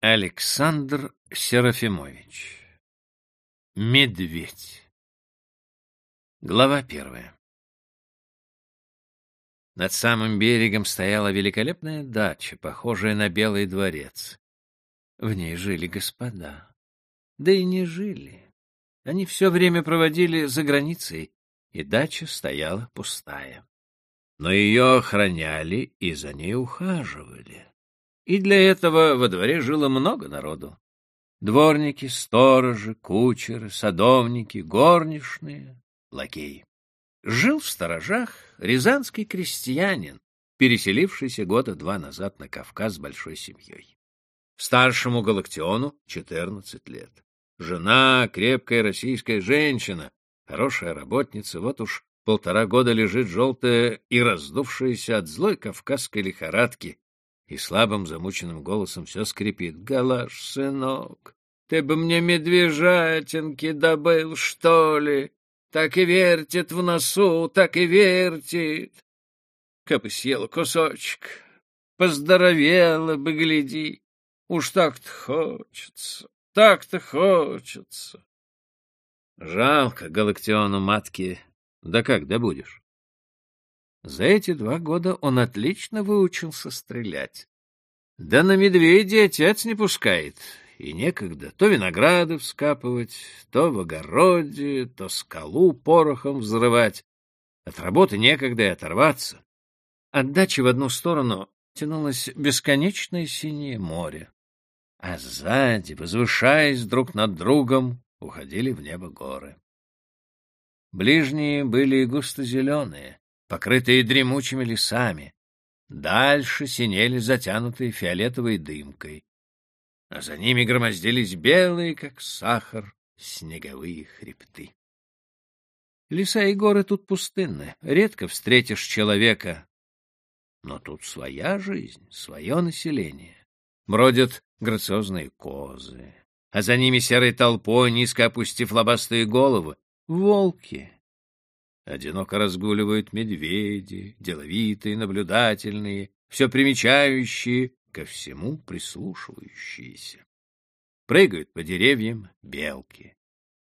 Александр Серафимович Медведь Глава первая Над самым берегом стояла великолепная дача, похожая на Белый дворец. В ней жили господа. Да и не жили. Они все время проводили за границей, и дача стояла пустая. Но ее охраняли и за ней ухаживали. И для этого во дворе жило много народу. Дворники, сторожи, кучеры, садовники, горничные, лакеи. Жил в сторожах рязанский крестьянин, переселившийся года два назад на Кавказ с большой семьей. Старшему Галактиону — четырнадцать лет. Жена — крепкая российская женщина, хорошая работница, вот уж полтора года лежит желтая и раздувшаяся от злой кавказской лихорадки, и слабым замученным голосом все скрипит. «Галаш, сынок, ты бы мне медвежатинки добыл, что ли? Так и вертит в носу, так и вертит. Кабы съела кусочек, поздоровела бы, гляди. Уж так-то хочется, так-то хочется. Жалко Галактиону матки. Да как добудешь? За эти два года он отлично выучился стрелять. Да на медведя отец не пускает, и некогда то винограды вскапывать, то в огороде, то скалу порохом взрывать. От работы некогда и оторваться. От дачи в одну сторону тянулось бесконечное синее море, а сзади, возвышаясь друг над другом, уходили в небо горы. Ближние были густо зеленые, покрытые дремучими лесами. Дальше синели затянутые фиолетовой дымкой, а за ними громоздились белые, как сахар, снеговые хребты. Леса и горы тут пустынны, редко встретишь человека. Но тут своя жизнь, свое население. Бродят грациозные козы, а за ними серой толпой, низко опустив лобастые головы, волки. Одиноко разгуливают медведи, деловитые, наблюдательные, все примечающие, ко всему прислушивающиеся. Прыгают по деревьям белки.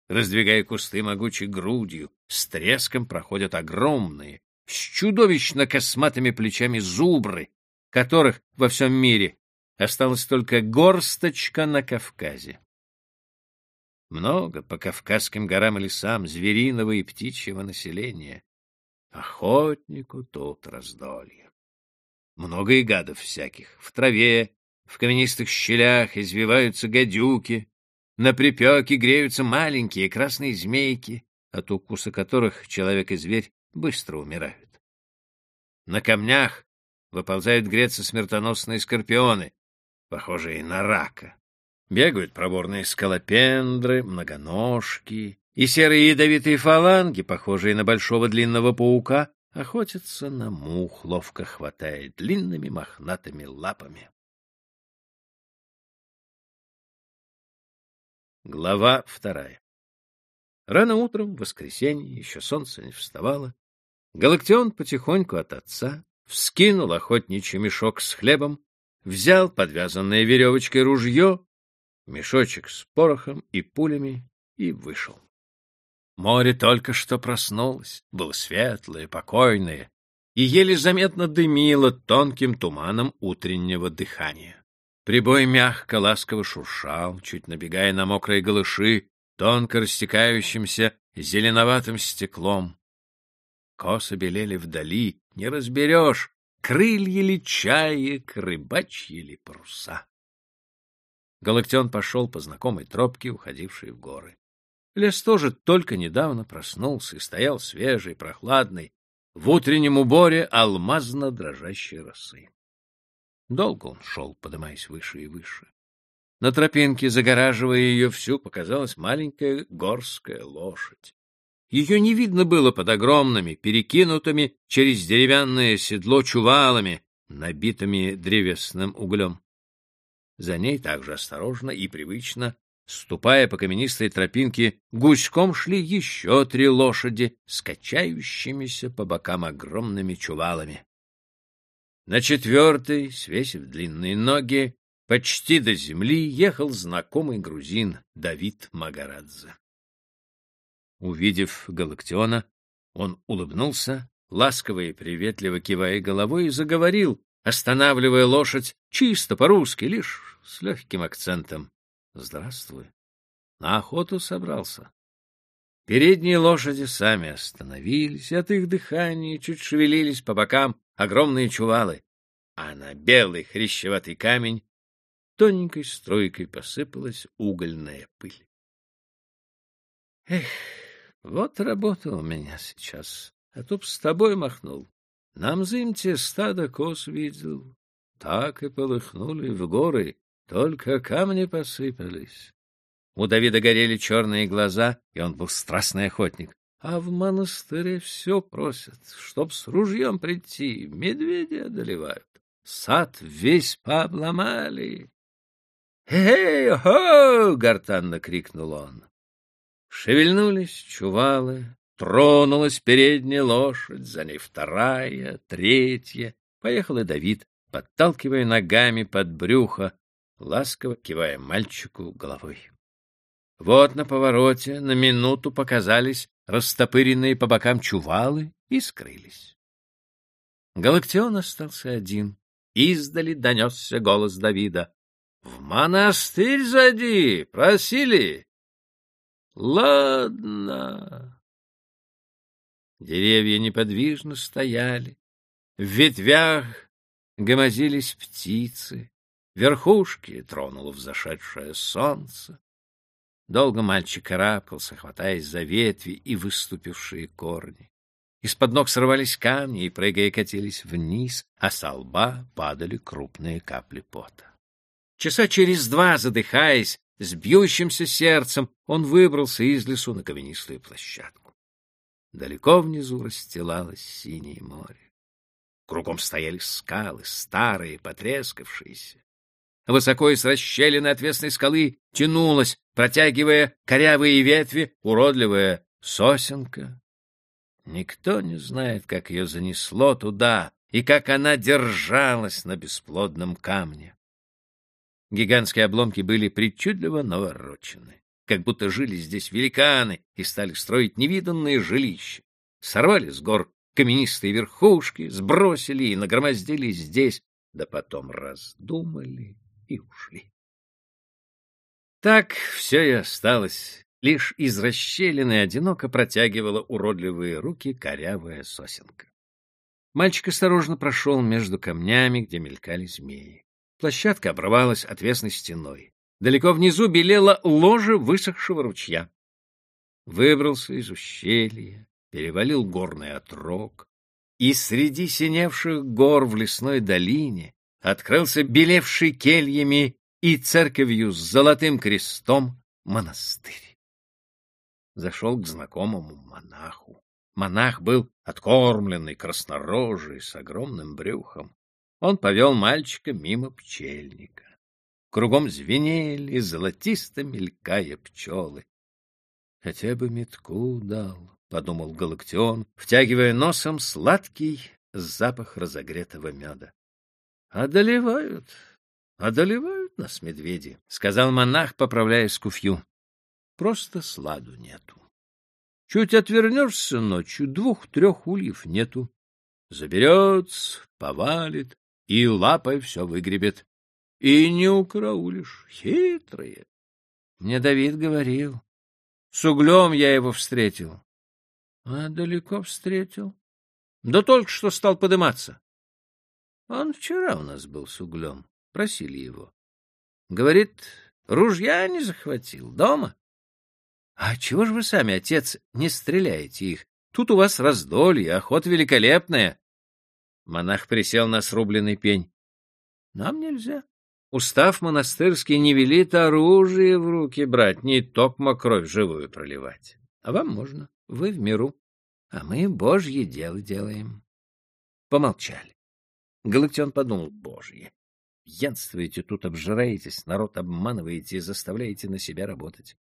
Раздвигая кусты могучей грудью, с треском проходят огромные, с чудовищно косматыми плечами зубры, которых во всем мире осталась только горсточка на Кавказе. Много по Кавказским горам и лесам звериного и птичьего населения. Охотнику тут раздолье. Много и гадов всяких. В траве, в каменистых щелях извиваются гадюки, на припеке греются маленькие красные змейки, от укуса которых человек и зверь быстро умирают. На камнях выползают греться смертоносные скорпионы, похожие на рака. Бегают проворные скалопендры, многоножки, и серые ядовитые фаланги, похожие на большого длинного паука, охотятся на мух, ловко хватая длинными мохнатыми лапами. Глава вторая Рано утром, в воскресенье, еще солнце не вставало, Галактион потихоньку от отца вскинул охотничий мешок с хлебом, взял подвязанное веревочкой ружье мешочек с порохом и пулями и вышел. Море только что проснулось, было светлое, покойное, и еле заметно дымило тонким туманом утреннего дыхания. Прибой мягко, ласково шуршал, чуть набегая на мокрые голыши, тонко растекающимся зеленоватым стеклом. Косы белели вдали, не разберешь, крылья ли чаек, рыбачьи ли паруса. Галактион пошел по знакомой тропке, уходившей в горы. Лес тоже только недавно проснулся и стоял свежий, прохладный, в утреннем уборе алмазно-дрожащей росы. Долго он шел, подымаясь выше и выше. На тропинке, загораживая ее всю, показалась маленькая горская лошадь. Ее не видно было под огромными, перекинутыми через деревянное седло чувалами, набитыми древесным углем. За ней также осторожно и привычно, ступая по каменистой тропинке, гуськом шли еще три лошади с качающимися по бокам огромными чувалами. На четвертой, свесив длинные ноги, почти до земли ехал знакомый грузин Давид Магарадзе. Увидев Галактиона, он улыбнулся, ласково и приветливо кивая головой, и заговорил, останавливая лошадь чисто по-русски, лишь с легким акцентом. «Здравствуй. На охоту собрался». Передние лошади сами остановились, от их дыхания чуть шевелились по бокам огромные чувалы, а на белый хрящеватый камень тоненькой струйкой посыпалась угольная пыль. Эх, вот работа у меня сейчас, а то б с тобой махнул. Нам зимте стадо коз видел, так и полыхнули в горы, только камни посыпались. У Давида горели черные глаза, и он был страстный охотник. А в монастыре все просят, чтоб с ружьем прийти, медведи одолевают. Сад весь пообломали. «Эй-хо!» — гортанно крикнул он. Шевельнулись чувалы, тронулась передняя лошадь, за ней вторая, третья. Поехал и Давид, подталкивая ногами под брюхо, ласково кивая мальчику головой. Вот на повороте на минуту показались растопыренные по бокам чувалы и скрылись. Галактион остался один. Издали донесся голос Давида. В монастырь зайди, просили. Ладно. Деревья неподвижно стояли. В ветвях гомозились птицы. Верхушки тронуло взошедшее солнце. Долго мальчик карабкался, хватаясь за ветви и выступившие корни. Из-под ног срывались камни и, прыгая, катились вниз, а со лба падали крупные капли пота. Часа через два, задыхаясь, с бьющимся сердцем, он выбрался из лесу на каменистую площадку. Далеко внизу расстилалось синее море. Кругом стояли скалы, старые, потрескавшиеся. Высоко из расщелины отвесной скалы тянулась, протягивая корявые ветви, уродливая сосенка. Никто не знает, как ее занесло туда и как она держалась на бесплодном камне. Гигантские обломки были причудливо наворочены, как будто жили здесь великаны и стали строить невиданные жилища. Сорвали с гор каменистые верхушки, сбросили и нагромоздили здесь, да потом раздумали и ушли. Так все и осталось. Лишь из расщелины одиноко протягивала уродливые руки корявая сосенка. Мальчик осторожно прошел между камнями, где мелькали змеи. Площадка обрывалась отвесной стеной. Далеко внизу белела ложе высохшего ручья. Выбрался из ущелья, перевалил горный отрог, и среди синевших гор в лесной долине открылся белевший кельями и церковью с золотым крестом монастырь. Зашел к знакомому монаху. Монах был откормленный, краснорожий, с огромным брюхом. Он повел мальчика мимо пчельника. Кругом звенели, золотисто мелькая пчелы. — Хотя бы метку дал, — подумал Галактион, втягивая носом сладкий запах разогретого меда. — Одолевают, одолевают нас медведи, — сказал монах, поправляя скуфью. — Просто сладу нету. Чуть отвернешься ночью, двух-трех ульев нету. Заберется, повалит, и лапой все выгребет. И не украулишь. Хитрые. Мне Давид говорил. С углем я его встретил. А далеко встретил? Да только что стал подыматься. Он вчера у нас был с углем. Просили его. Говорит, ружья не захватил. Дома? А чего же вы сами, отец, не стреляете их? Тут у вас раздолье, охота великолепная. Монах присел на срубленный пень. — Нам нельзя. Устав монастырский не велит оружие в руки брать, не токмо кровь живую проливать. А вам можно, вы в миру, а мы божье дело делаем. Помолчали. Галактион подумал, божье. Пьянствуете тут, обжираетесь, народ обманываете и заставляете на себя работать.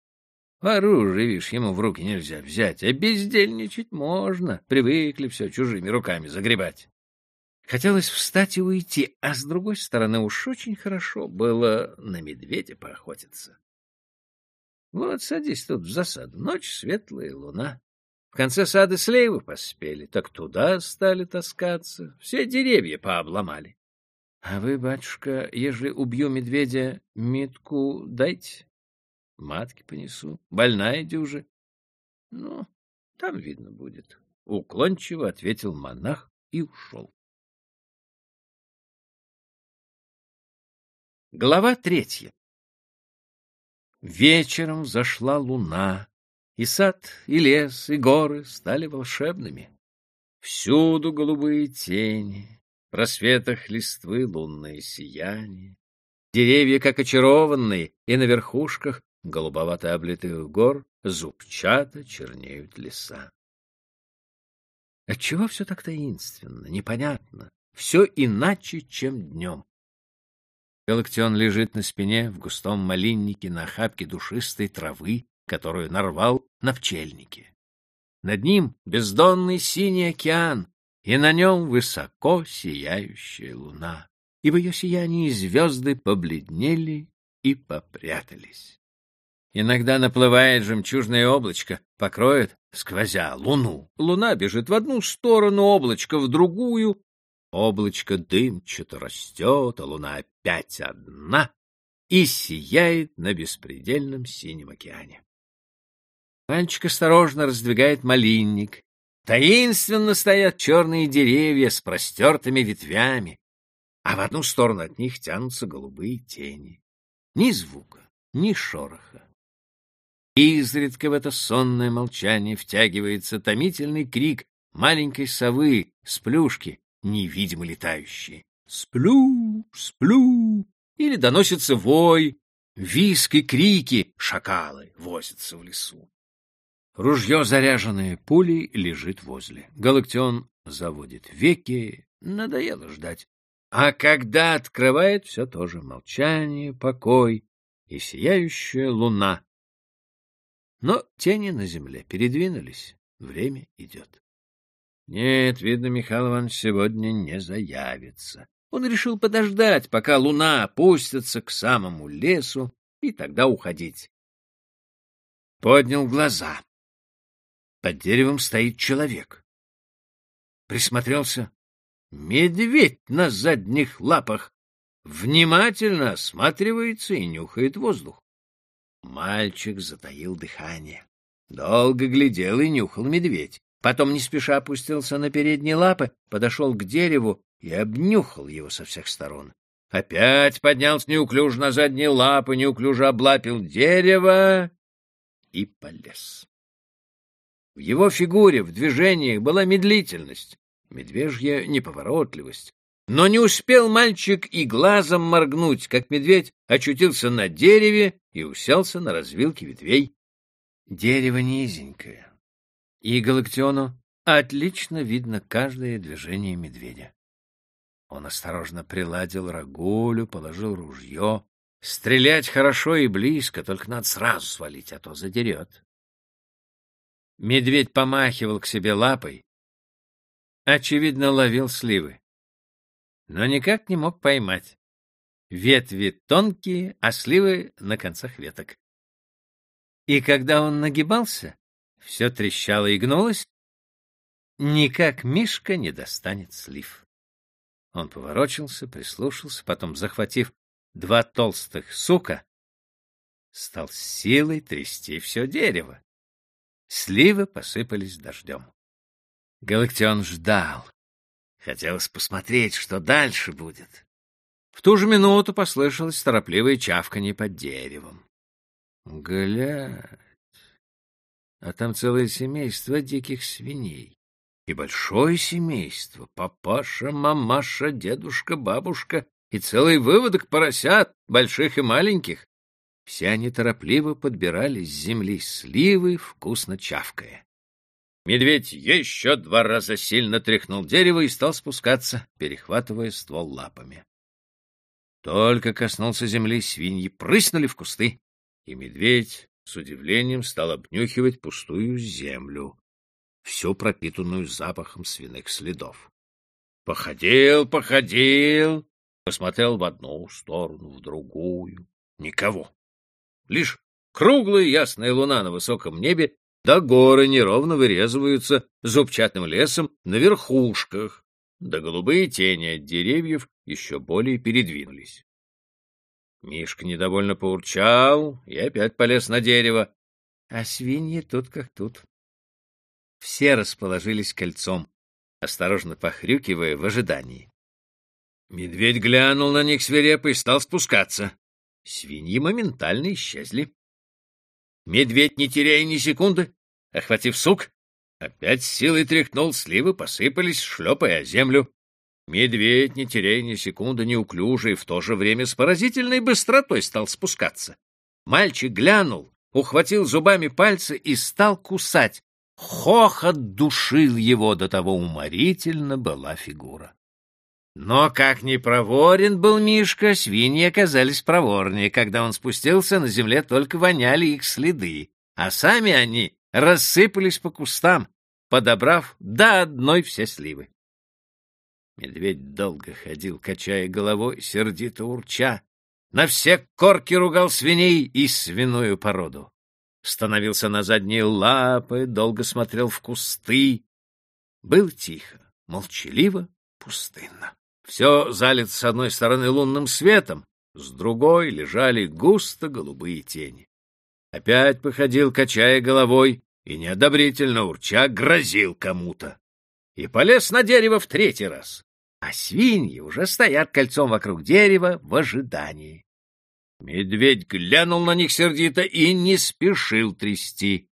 Оружие, видишь, ему в руки нельзя взять, а бездельничать можно. Привыкли все чужими руками загребать. Хотелось встать и уйти, а с другой стороны уж очень хорошо было на медведя поохотиться. Вот садись тут в засаду, ночь светлая, луна. В конце сада слева поспели, так туда стали таскаться, все деревья пообломали. А вы, батюшка, ежели убью медведя, метку дайте. Матки понесу, больная дюжа. Ну, там видно будет. Уклончиво ответил монах и ушел. Глава третья Вечером зашла луна, и сад, и лес, и горы стали волшебными. Всюду голубые тени, в просветах листвы лунное сияние. Деревья, как очарованные, и на верхушках голубовато облитых гор зубчато чернеют леса. Отчего все так таинственно, непонятно, все иначе, чем днем? Галактион лежит на спине в густом малиннике на охапке душистой травы, которую нарвал на пчельнике. Над ним бездонный синий океан, и на нем высоко сияющая луна, и в ее сиянии звезды побледнели и попрятались. Иногда наплывает жемчужное облачко, покроет, сквозя, луну. Луна бежит в одну сторону, облачко в другую, Облачко дымчато растет, а луна опять одна и сияет на беспредельном синем океане. Мальчик осторожно раздвигает малинник. Таинственно стоят черные деревья с простертыми ветвями, а в одну сторону от них тянутся голубые тени. Ни звука, ни шороха. Изредка в это сонное молчание втягивается томительный крик маленькой совы с плюшки, невидимо летающие. «Сплю! Сплю!» Или доносится вой, виск и крики, шакалы возятся в лесу. Ружье, заряженное пулей, лежит возле. Галактион заводит веки, надоело ждать. А когда открывает, все тоже молчание, покой и сияющая луна. Но тени на земле передвинулись, время идет. Нет, видно, Михаил Иванович сегодня не заявится. Он решил подождать, пока луна опустится к самому лесу, и тогда уходить. Поднял глаза. Под деревом стоит человек. Присмотрелся. Медведь на задних лапах внимательно осматривается и нюхает воздух. Мальчик затаил дыхание. Долго глядел и нюхал медведь. Потом не спеша опустился на передние лапы, подошел к дереву и обнюхал его со всех сторон. Опять поднялся неуклюже на задние лапы, неуклюже облапил дерево и полез. В его фигуре, в движениях была медлительность, медвежья неповоротливость. Но не успел мальчик и глазом моргнуть, как медведь очутился на дереве и уселся на развилке ветвей. Дерево низенькое, и Галактиону отлично видно каждое движение медведя. Он осторожно приладил рогулю, положил ружье. Стрелять хорошо и близко, только надо сразу свалить, а то задерет. Медведь помахивал к себе лапой, очевидно, ловил сливы, но никак не мог поймать. Ветви тонкие, а сливы на концах веток. И когда он нагибался, все трещало и гнулось, никак Мишка не достанет слив. Он поворочился, прислушался, потом, захватив два толстых сука, стал силой трясти все дерево. Сливы посыпались дождем. Галактион ждал. Хотелось посмотреть, что дальше будет. В ту же минуту послышалось торопливое чавканье под деревом. Глядь, а там целое семейство диких свиней. И большое семейство — папаша, мамаша, дедушка, бабушка и целый выводок поросят, больших и маленьких. Все они торопливо подбирали с земли сливы, вкусно чавкая. Медведь еще два раза сильно тряхнул дерево и стал спускаться, перехватывая ствол лапами. Только коснулся земли, свиньи прыснули в кусты, и медведь с удивлением стал обнюхивать пустую землю, всю пропитанную запахом свиных следов. Походил, походил, посмотрел в одну сторону, в другую. Никого. Лишь круглая ясная луна на высоком небе, да горы неровно вырезываются зубчатым лесом на верхушках, да голубые тени от деревьев еще более передвинулись. Мишка недовольно поурчал и опять полез на дерево, а свиньи тут как тут. Все расположились кольцом, осторожно похрюкивая в ожидании. Медведь глянул на них свирепо и стал спускаться. Свиньи моментально исчезли. Медведь, не теряя ни секунды, охватив сук, опять силой тряхнул, сливы посыпались, шлепая о землю. Медведь, не теряя ни секунды, неуклюже и в то же время с поразительной быстротой стал спускаться. Мальчик глянул, ухватил зубами пальцы и стал кусать. Хохот душил его, до того уморительно была фигура. Но как ни проворен был Мишка, свиньи оказались проворнее. Когда он спустился, на земле только воняли их следы, а сами они рассыпались по кустам, подобрав до одной все сливы. Медведь долго ходил, качая головой, сердито урча, на все корки ругал свиней и свиную породу. Становился на задние лапы, долго смотрел в кусты. Был тихо, молчаливо, пустынно. Все залито с одной стороны лунным светом, с другой лежали густо голубые тени. Опять походил, качая головой, и неодобрительно урча грозил кому-то. И полез на дерево в третий раз. А свиньи уже стоят кольцом вокруг дерева в ожидании. Медведь глянул на них сердито и не спешил трясти.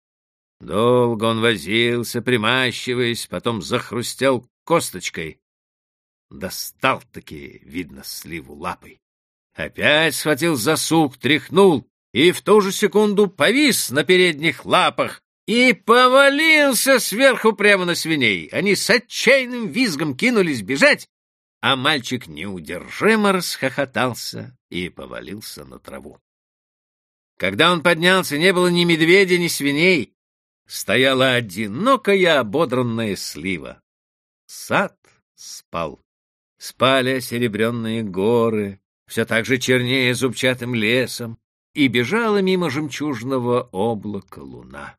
Долго он возился, примащиваясь, потом захрустел косточкой, Достал-таки, видно, сливу лапой. Опять схватил за сук, тряхнул и в ту же секунду повис на передних лапах и повалился сверху прямо на свиней. Они с отчаянным визгом кинулись бежать, а мальчик неудержимо расхохотался и повалился на траву. Когда он поднялся, не было ни медведя, ни свиней. Стояла одинокая ободранная слива. Сад спал. Спали серебряные горы, все так же чернее зубчатым лесом, и бежала мимо жемчужного облака луна.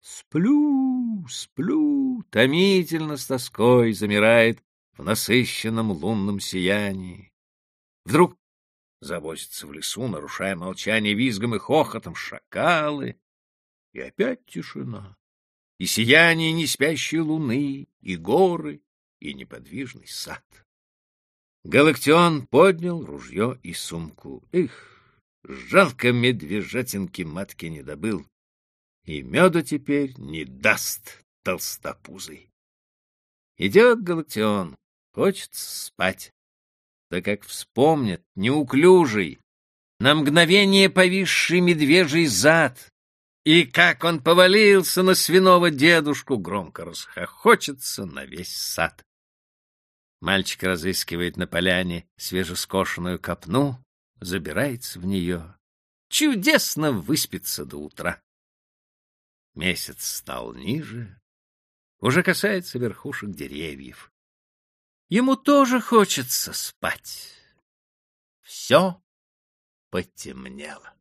Сплю, сплю, томительно с тоской замирает в насыщенном лунном сиянии. Вдруг завозятся в лесу, нарушая молчание визгом и хохотом шакалы, и опять тишина, и сияние неспящей луны, и горы, и неподвижный сад. Галактион поднял ружье и сумку. Эх, жалко медвежатинки матки не добыл. И меда теперь не даст толстопузый. Идет Галактион, хочется спать. Да как вспомнит, неуклюжий, на мгновение повисший медвежий зад, и как он повалился на свиного дедушку, громко расхохочется на весь сад. Мальчик разыскивает на поляне свежескошенную копну, забирается в нее. Чудесно выспится до утра. Месяц стал ниже, уже касается верхушек деревьев. Ему тоже хочется спать. Все потемнело.